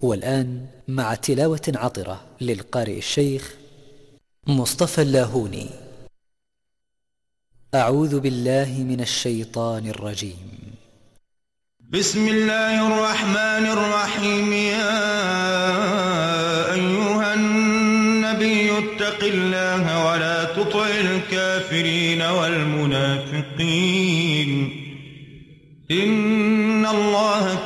والآن مع تلاوة عطرة للقارئ الشيخ مصطفى اللاهوني. أعوذ بالله من الشيطان الرجيم. بسم الله الرحمن الرحيم. يا أيها النبي اتق الله ولا تطع الكافرين والمنافقين. إن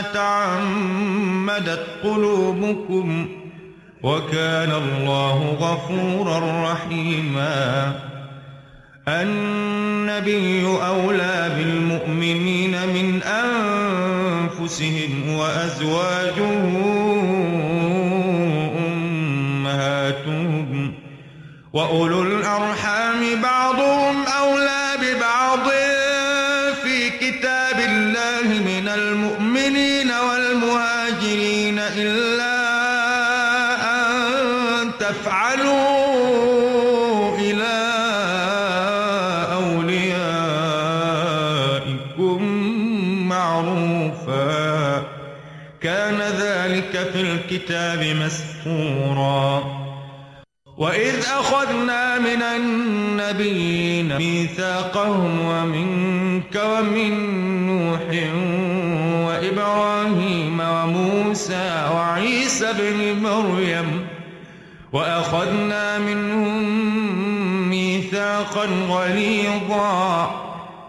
تعمدت قلوبكم وكان الله غفورا رحيما. النبي أولى بالمؤمنين من أنفسهم وأزواجه أمهاتهم وأولو الأرحام بعضهم كان ذلك في الكتاب مسحورا وإذ أخذنا من النبيين ميثاقهم ومنك ومن نوح وإبراهيم وموسى وعيسى بن مريم. وأخذنا منهم ميثاقا غليظا.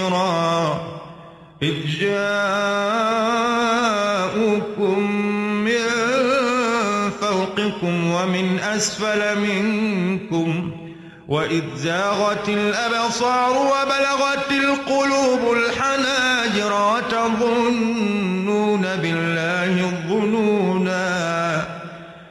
خيرا إذ جاءوكم من فوقكم ومن أسفل منكم وإذ زاغت الأبصار وبلغت القلوب الحناجر وتظن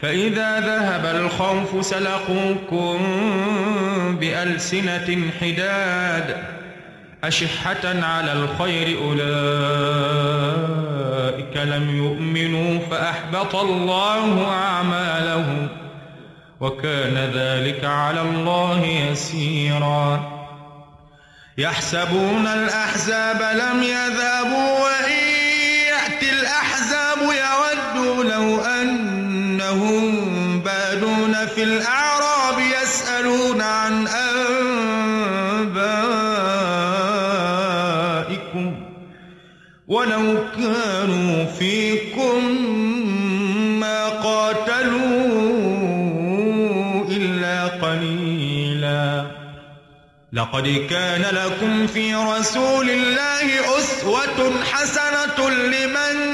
فإذا ذهب الخوف سلقوكم بألسنة حداد أشحة على الخير أولئك لم يؤمنوا فأحبط الله أعمالهم وكان ذلك على الله يسيرا يحسبون الأحزاب لم يذهبوا وإن يأتي الأحزاب يودوا لو أن في الأعراب يسألون عن أنبائكم ولو كانوا فيكم ما قاتلوا إلا قليلا. لقد كان لكم في رسول الله أسوة حسنة لمن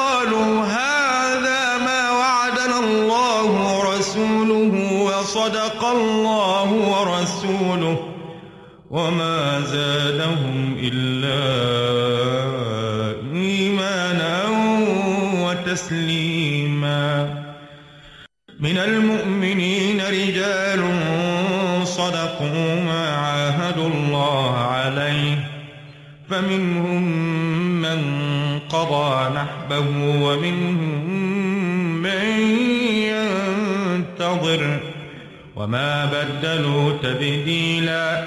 قالوا هذا ما وعدنا الله ورسوله وصدق الله ورسوله وما زادهم إلا إيمانا وتسليما. من المؤمنين رجال صدقوا ما عاهدوا الله عليه فمنهم قضى نحبه ومنهم من ينتظر وما بدلوا تبديلا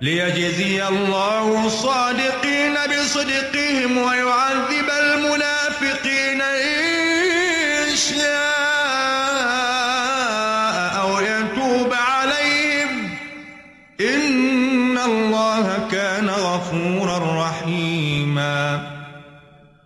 ليجزي الله الصادقين بصدقهم ويعذب المنافقين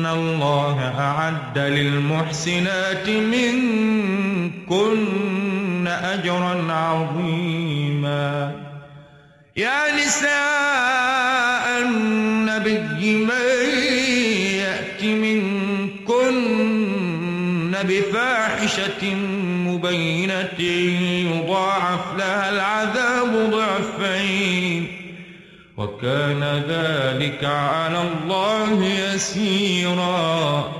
ان الله اعد للمحسنات منكن اجرا عظيما. يا نساء النبي من يات منكن بفاحشه مبينه يضاعف كان ذلك على الله يسيرا